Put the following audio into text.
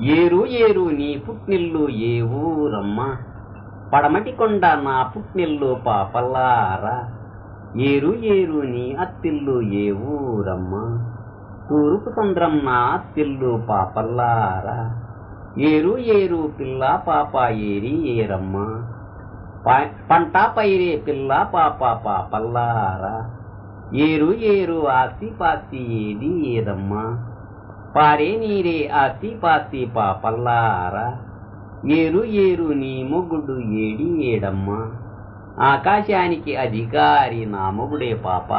ఏరు ఏరు నీ పుట్నిల్లు ఏ ఊరమ్మా? పడమటి కొండ నా పుట్నిల్లు పాపల్లారా? ఏరు ఏరు నీ అత్తిల్లు ఏ ఊరమ్మా? తూర్పు సంద్రం నా అత్తిల్లు పాపల్లారా? ఏరు ఏరు పిల్ల పాప ఏరి ఏరమ్మా? పంట పైరే పిల్ల పాప పాపల్లారా? ఏరు ఏరు ఆసి పాసి ఏది ఏదమ్మా? పారే నీరే ఆసి పాపల్లారా ఏరు ఏరు నీ మొగుడు ఏడి ఏడమ్మ. ఆకాశానికి అధికారి నా మొగుడే పాప.